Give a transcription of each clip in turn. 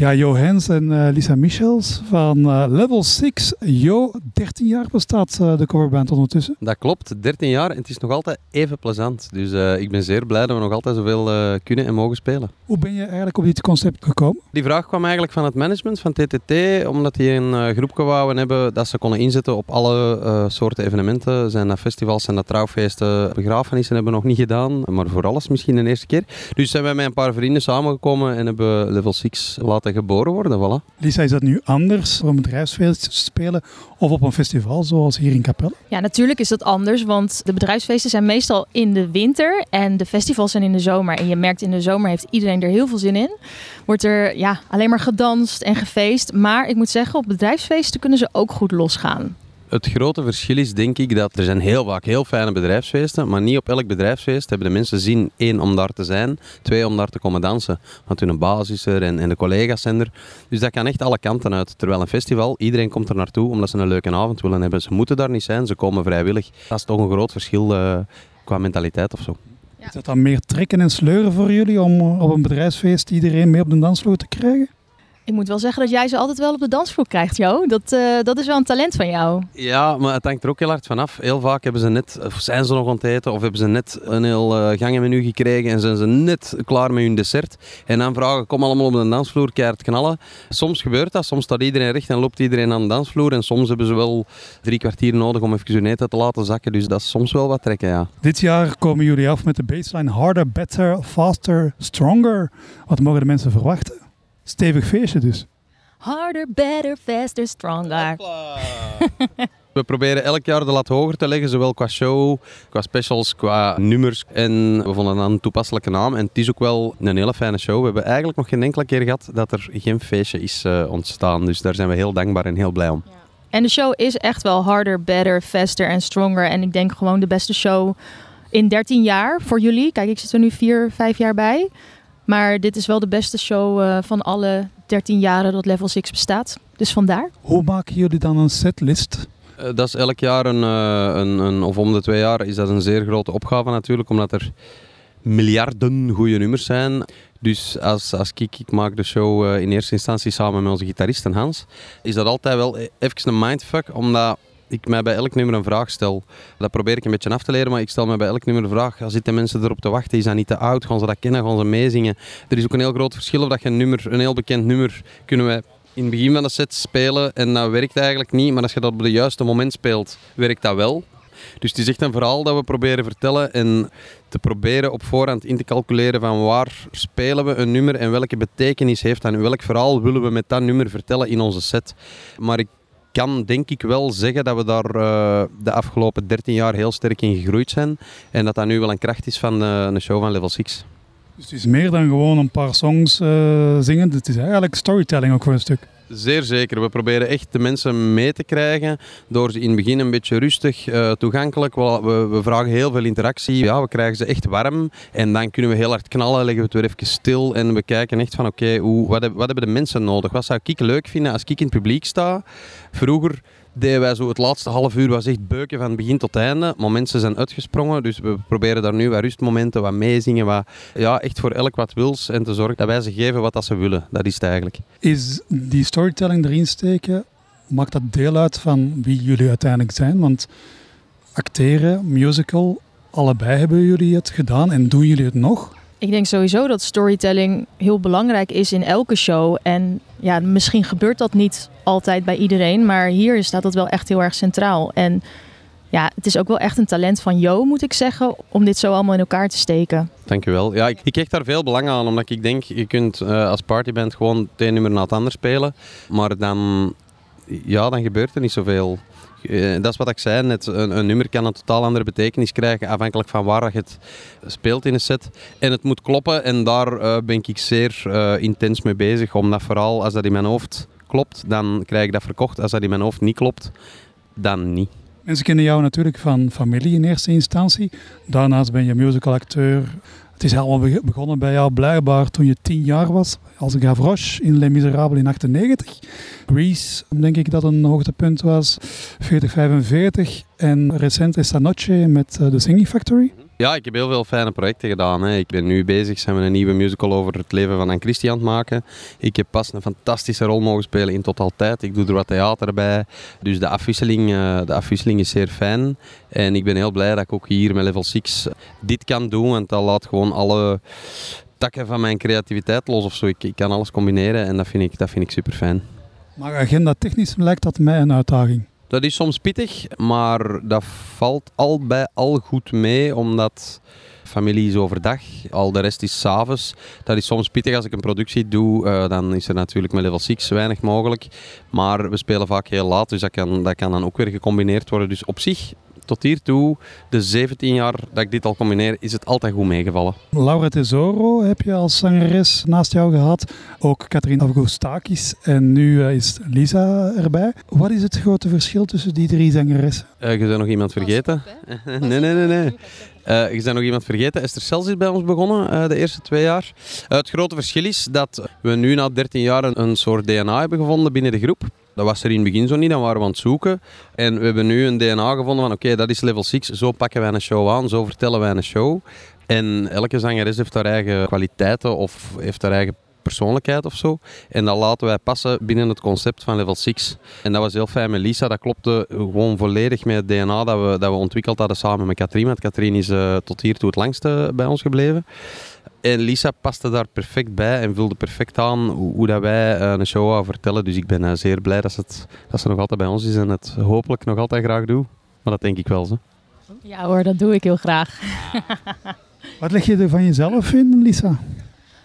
Ja, Jo Hens en uh, Lisa Michels van uh, Level 6. Jo, 13 jaar bestaat uh, de coverband ondertussen. Dat klopt, 13 jaar en het is nog altijd even plezant. Dus ik ben zeer blij dat we nog altijd zoveel kunnen en mogen spelen. Hoe ben je eigenlijk op dit concept gekomen? Die vraag kwam eigenlijk van het management van TTT, omdat die een groepje wouden hebben dat ze konden inzetten op alle soorten evenementen. Zijn dat festivals, zijn dat trouwfeesten, begrafenissen hebben we nog niet gedaan, maar voor alles misschien de eerste keer. Dus zijn wij met een paar vrienden samengekomen en hebben Level 6 laten geboren worden. Voilà. Lisa, is dat nu anders om een bedrijfsfeest te spelen of op een festival zoals hier in Capelle? Ja, natuurlijk is dat anders, want de bedrijfsfeesten zijn meestal in de winter en de festivals zijn in de zomer. En je merkt in de zomer heeft iedereen er heel veel zin in. Wordt er ja, alleen maar gedanst en gefeest. Maar ik moet zeggen, op bedrijfsfeesten kunnen ze ook goed losgaan. Het grote verschil is denk ik dat er zijn heel vaak heel fijne bedrijfsfeesten, maar niet op elk bedrijfsfeest hebben de mensen zin, één, om daar te zijn, twee, om daar te komen dansen. Want hun baas is er en, en de collega's zijn er. Dus dat kan echt alle kanten uit. Terwijl een festival, iedereen komt er naartoe omdat ze een leuke avond willen hebben. Ze moeten daar niet zijn, ze komen vrijwillig. Dat is toch een groot verschil uh, qua mentaliteit of zo. Is dat dan meer trekken en sleuren voor jullie om op een bedrijfsfeest iedereen mee op de dansvloer te krijgen? Ik moet wel zeggen dat jij ze altijd wel op de dansvloer krijgt, Jo. Dat, uh, dat is wel een talent van jou. Ja, maar het hangt er ook heel hard vanaf. Heel vaak hebben ze net, of zijn ze nog aan het eten, of hebben ze net een heel uh, gangenmenu gekregen en zijn ze net klaar met hun dessert. En dan vragen, kom allemaal op de dansvloer, keihard knallen. Soms gebeurt dat, soms staat iedereen recht en loopt iedereen aan de dansvloer. En soms hebben ze wel drie kwartier nodig om even hun eten te laten zakken. Dus dat is soms wel wat trekken, ja. Dit jaar komen jullie af met de baseline Harder, Better, Faster, Stronger. Wat mogen de mensen verwachten? Stevig feestje dus. Harder, better, faster, stronger. We proberen elk jaar de lat hoger te leggen, zowel qua show, qua specials, qua nummers. En we vonden dat een toepasselijke naam. En het is ook wel een hele fijne show. We hebben eigenlijk nog geen enkele keer gehad dat er geen feestje is uh, ontstaan. Dus daar zijn we heel dankbaar en heel blij om. Ja. En de show is echt wel harder, better, faster en stronger. En ik denk gewoon de beste show in 13 jaar voor jullie. Kijk, ik zit er nu 4, 5 jaar bij. Maar dit is wel de beste show uh, van alle 13 jaren dat Level 6 bestaat. Dus vandaar. Hoe maken jullie dan een setlist? Uh, dat is elk jaar een, uh, een, een, of om de twee jaar is dat een zeer grote opgave natuurlijk, omdat er miljarden goede nummers zijn. Dus als, als ik, ik maak de show in eerste instantie samen met onze gitarist Hans, is dat altijd wel e-, even een mindfuck, omdat ik mij bij elk nummer een vraag stel. Dat probeer ik een beetje af te leren, maar ik stel mij bij elk nummer de vraag: zitten mensen erop te wachten? Is dat niet te oud? Gaan ze dat kennen? Gaan ze meezingen? Er is ook een heel groot verschil of dat je een nummer, een heel bekend nummer, kunnen wij in het begin van de set spelen en dat werkt eigenlijk niet. Maar als je dat op het juiste moment speelt, werkt dat wel. Dus het is echt een verhaal dat we proberen vertellen en te proberen op voorhand in te calculeren van waar spelen we een nummer en welke betekenis heeft dat en welk verhaal willen we met dat nummer vertellen in onze set. Maar ik kan denk ik wel zeggen dat we daar uh, de afgelopen 13 jaar heel sterk in gegroeid zijn. En dat dat nu wel een kracht is van uh, een show van Level 6. Dus het is meer dan gewoon een paar songs uh, zingen. Het is eigenlijk storytelling ook voor een stuk. Zeer zeker. We proberen echt de mensen mee te krijgen door ze in het begin een beetje rustig, uh, toegankelijk. We, we, we, vragen heel veel interactie. Ja, we krijgen ze echt warm en dan kunnen we heel hard knallen, leggen we het weer even stil en we kijken echt van oké, okay, wat, wat hebben de mensen nodig? Wat zou ik leuk vinden als ik in het publiek sta? Vroeger wij zo het laatste half uur was echt beuken van begin tot einde. Maar mensen zijn uitgesprongen, dus we proberen daar nu wat rustmomenten, wat meezingen, wat, ja, echt voor elk wat wils en te zorgen dat wij ze geven wat dat ze willen. Dat is het eigenlijk. Is die storytelling erin steken, maakt dat deel uit van wie jullie uiteindelijk zijn? Want acteren, musical, allebei hebben jullie het gedaan en doen jullie het nog? Ik denk sowieso dat storytelling heel belangrijk is in elke show. En ja, misschien gebeurt dat niet altijd bij iedereen, maar hier staat dat wel echt heel erg centraal. En ja, het is ook wel echt een talent van Jo, moet ik zeggen, om dit zo allemaal in elkaar te steken. Dankjewel. Ja, ik, ik krijg daar veel belang aan, omdat ik denk, je kunt uh, als partyband gewoon het een nummer na het ander spelen, maar dan, ja, dan gebeurt er niet zoveel. Eh, dat is wat ik zei net. Een, nummer kan een totaal andere betekenis krijgen afhankelijk van waar je het speelt in een set. En het moet kloppen en daar uh, ben ik zeer uh, intens mee bezig. Omdat vooral als dat in mijn hoofd klopt, dan krijg ik dat verkocht. Als dat in mijn hoofd niet klopt, dan niet. Mensen kennen jou natuurlijk van familie in eerste instantie. Daarnaast ben je musicalacteur, het is allemaal begonnen bij jou blijkbaar toen je tien jaar was, als Gavroche in Les Miserables in 98. Grease, denk ik dat een hoogtepunt was, 4045. En recent Esta Noche met The Singing Factory. Ja, ik heb heel veel fijne projecten gedaan. Ik ben nu bezig, zijn we een nieuwe musical over het leven van een Christian aan maken. Ik heb pas een fantastische rol mogen spelen in Total Tijd. Ik doe er wat theater bij. Dus de afwisseling, uh, de afwisseling is zeer fijn. En ik ben heel blij dat ik ook hier met Level 6 dit kan doen. Want dat laat gewoon alle takken van mijn creativiteit los of zo. Ik, ik kan alles combineren en dat vind ik, dat vind ik super fijn. Maar agenda technisch lijkt dat mij een uitdaging. Dat is soms pittig, maar dat valt al bij al goed mee, omdat familie is overdag, al de rest is s'avonds. Dat is soms pittig als ik een productie doe, uh, dan is er natuurlijk met level 6 weinig mogelijk. Maar we spelen vaak heel laat, dus dat kan, dat kan dan ook weer gecombineerd worden. Dus op zich tot hiertoe, de 17 jaar dat ik dit al combineer, is het altijd goed meegevallen. Laura Tesoro heb je als zangeres naast jou gehad. Ook Katrien Augustakis en nu eh, is Lisa erbij. Wat is het grote verschil tussen die drie zangeressen? Uh, je bent nog iemand vergeten? nee, nee, nee. nee. Uh, je bent nog iemand vergeten. Esther Sels is bij ons begonnen uh, de eerste twee jaar. Uh, het grote verschil is dat we nu na 13 jaar een, een soort DNA hebben gevonden binnen de groep. Dat was er in het begin zo niet, dan waren we aan het zoeken. En we hebben nu een DNA gevonden van oké, dat is level 6, zo pakken wij een show aan, zo vertellen wij een show. En elke zangeres heeft haar eigen kwaliteiten of heeft haar eigen persoonlijkheid of zo. En dat laten wij passen binnen het concept van level 6. En dat was heel fijn met Lisa. Dat klopte gewoon volledig met het DNA dat we, dat we ontwikkeld hadden samen met Katrien. Want Katrien is uh, tot hiertoe het langste bij ons gebleven. En Lisa paste daar perfect bij en vulde perfect aan hoe, dat wij uh, een show gaan vertellen. Dus ik ben uh, zeer blij dat ze, het, dat ze nog altijd bij ons is en het hopelijk nog altijd graag doet. Maar dat denk ik wel. Zo. Ja hoor, dat doe ik heel graag. Wat leg je er van jezelf in, Lisa?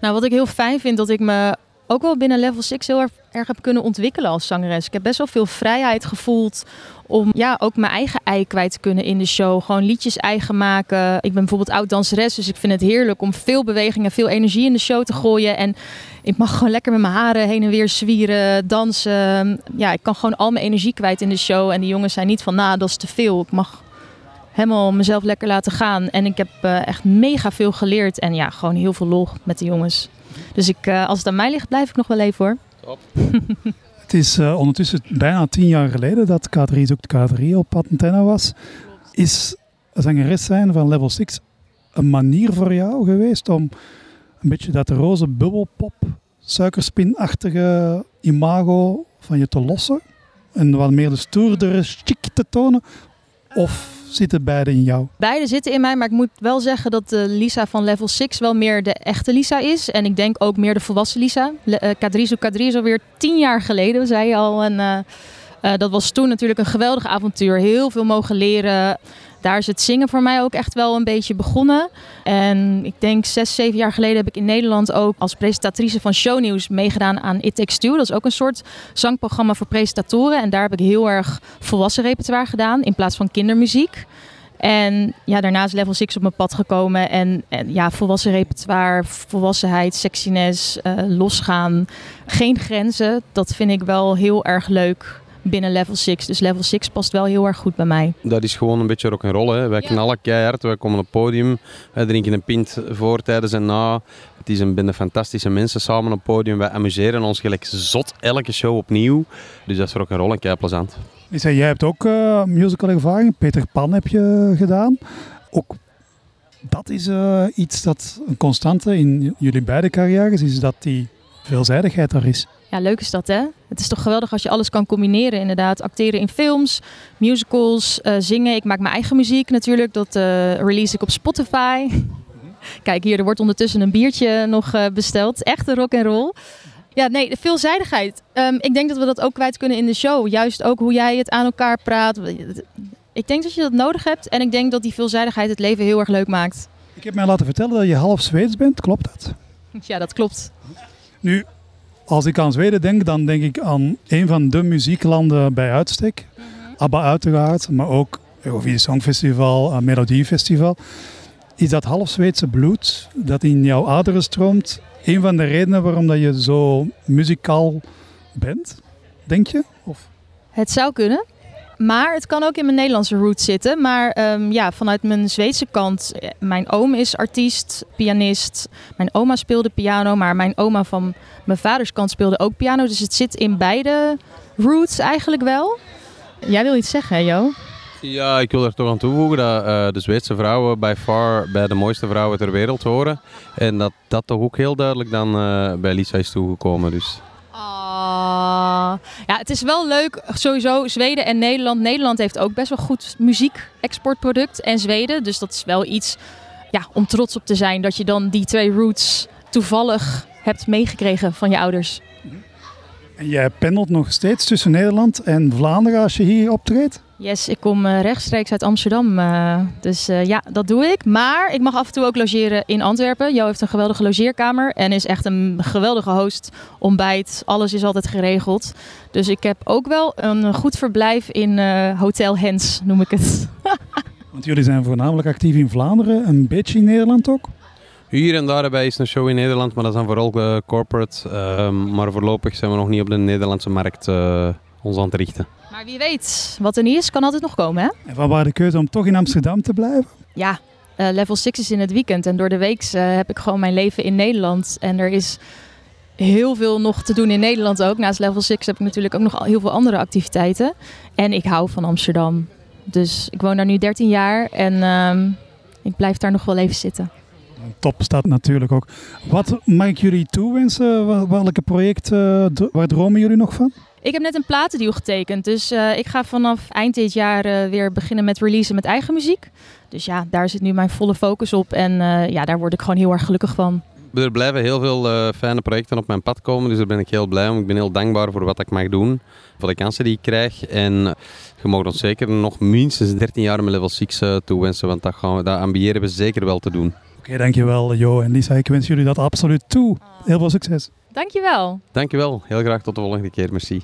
Nou, wat ik heel fijn vind, dat ik me ook wel binnen level 6 heel erg, erg heb kunnen ontwikkelen als zangeres. Ik heb best wel veel vrijheid gevoeld om ja, ook mijn eigen ei kwijt te kunnen in de show. Gewoon liedjes eigen maken. Ik ben bijvoorbeeld oud-danseres, dus ik vind het heerlijk om veel beweging en veel energie in de show te gooien. En ik mag gewoon lekker met mijn haren heen en weer zwieren, dansen. Ja, ik kan gewoon al mijn energie kwijt in de show. En die jongens zijn niet van, nou, dat is te veel. Ik mag helemaal mezelf lekker laten gaan. En ik heb uh, echt mega veel geleerd. En ja, gewoon heel veel lol met de jongens. Dus ik, uh, als het aan mij ligt, blijf ik nog wel even hoor. Top. het is uh, ondertussen bijna tien jaar geleden dat K3 zoekt K3 op Antenna was. Is zangeres zijn van Level 6 een manier voor jou geweest om een beetje dat roze bubbelpop, suikerspinachtige imago van je te lossen? En wat meer de stoerdere chic te tonen? Of zitten beide in jou? Beide zitten in mij, maar ik moet wel zeggen dat de Lisa van level 6 wel meer de echte Lisa is. En ik denk ook meer de volwassen Lisa. Kadrizo uh, K3 is alweer tien jaar geleden, zei je al. En uh, dat was toen natuurlijk een geweldig avontuur. Heel veel mogen leren daar is het zingen voor mij ook echt wel een beetje begonnen. En ik denk zes, zeven jaar geleden heb ik in Nederland ook als presentatrice van shownieuws meegedaan aan It Takes. Dat is ook een soort zangprogramma voor presentatoren. En daar heb ik heel erg volwassen repertoire gedaan in plaats van kindermuziek. En ja, daarna is level 6 op mijn pad gekomen. En, en ja, volwassen repertoire, volwassenheid, sexiness, uh, losgaan. Geen grenzen. Dat vind ik wel heel erg leuk binnen level 6. Dus level 6 past wel heel erg goed bij mij. Dat is gewoon een beetje rock'n'roll. Wij ja. knallen keihard, wij komen op het podium, wij drinken een pint voor, tijdens en na. Het is een bende fantastische mensen samen op het podium. Wij amuseren ons gelijk zot elke show opnieuw. Dus dat is rock'n'roll en kei plezant. Jij hebt ook uh, musical ervaring. Peter Pan heb je gedaan. Ook dat is uh, iets dat een constante in jullie beide carrières is, dat die veelzijdigheid er is. Ja, leuk is dat hè. Het is toch geweldig als je alles kan combineren inderdaad. Acteren in films, musicals, uh, zingen. Ik maak mijn eigen muziek natuurlijk. Dat uh, release ik op Spotify. Kijk hier, er wordt ondertussen een biertje nog uh, besteld. Echte rock en roll. Ja, nee, de veelzijdigheid. Um, ik denk dat we dat ook kwijt kunnen in de show. Juist ook hoe jij het aan elkaar praat. Ik denk dat je dat nodig hebt. En ik denk dat die veelzijdigheid het leven heel erg leuk maakt. Ik heb mij laten vertellen dat je half Zweeds bent. Klopt dat? Ja, dat klopt. Nu, als ik aan Zweden denk, dan denk ik aan een van de muzieklanden bij uitstek. -hmm. ABBA uiteraard, maar ook Eurovisie Songfestival, Melodiefestival. Is dat half Zweedse bloed dat in jouw aderen stroomt een van de redenen waarom dat je zo muzikaal bent, denk je? Of? Het zou kunnen. Maar het kan ook in mijn Nederlandse roots zitten. Maar um, ja, vanuit mijn Zweedse kant. Mijn oom is artiest, pianist. Mijn oma speelde piano. Maar mijn oma van mijn vaders kant speelde ook piano. Dus het zit in beide roots eigenlijk wel. Jij wil iets zeggen, hè, Jo? Ja, ik wil er toch aan toevoegen dat uh, de Zweedse vrouwen bij far bij de mooiste vrouwen ter wereld horen. En dat dat toch ook heel duidelijk dan uh, bij Lisa is toegekomen. Dus. Ja, het is wel leuk. Sowieso Zweden en Nederland. Nederland heeft ook best wel goed muziek-exportproduct. En Zweden. Dus dat is wel iets ja, om trots op te zijn. Dat je dan die twee roots toevallig hebt meegekregen van je ouders. En jij pendelt nog steeds tussen Nederland en Vlaanderen als je hier optreedt? Yes, ik kom uh, rechtstreeks uit Amsterdam. Uh, dus uh, ja, dat doe ik. Maar ik mag af en toe ook logeren in Antwerpen. Jo heeft een geweldige logeerkamer en is echt een geweldige host. Ontbijt, alles is altijd geregeld. Dus ik heb ook wel een goed verblijf in Hotel Hens, noem ik het. Want jullie zijn voornamelijk actief in Vlaanderen, een beetje in Nederland ook? Hier en daarbij is een show in Nederland, maar dat dan vooral corporate. Ehm, maar voorlopig zijn we nog niet op de Nederlandse markt ons aan het richten. Maar wie weet, wat er niet is, kan altijd nog komen. Hè? En van waar de keuze om toch in Amsterdam te blijven? Ja, uh, level 6 is in het weekend. En door de week uh, heb ik gewoon mijn leven in Nederland. En er is heel veel nog te doen in Nederland ook. Naast level 6 heb ik natuurlijk ook nog heel veel andere activiteiten. En ik hou van Amsterdam. Dus ik woon daar nu 13 jaar en uh, ik blijf daar nog wel even zitten. Top staat natuurlijk ook. Wat mag ik jullie toewensen? Welke projecten, waar dromen jullie nog van? Ik heb net een platendeal getekend. Dus uh, ik ga vanaf eind dit jaar uh, weer beginnen met releasen met eigen muziek. Dus ja, daar zit nu mijn volle focus op. En uh, ja, daar word ik gewoon heel erg gelukkig van. Er blijven heel veel fijne projecten op mijn pad komen. Dus daar ben ik heel blij om. Ik ben heel dankbaar voor wat ik mag doen. Voor de kansen die ik krijg. En je mag ons zeker nog minstens 13 jaar met level 6 toewensen. Want dat, gaan we, dat ambiëren we zeker wel te doen. Oké, okay, dankjewel Jo en Lisa. Ik wens jullie dat absoluut toe. Heel veel succes. Dankjewel. Dankjewel. Heel graag tot de volgende keer. Merci.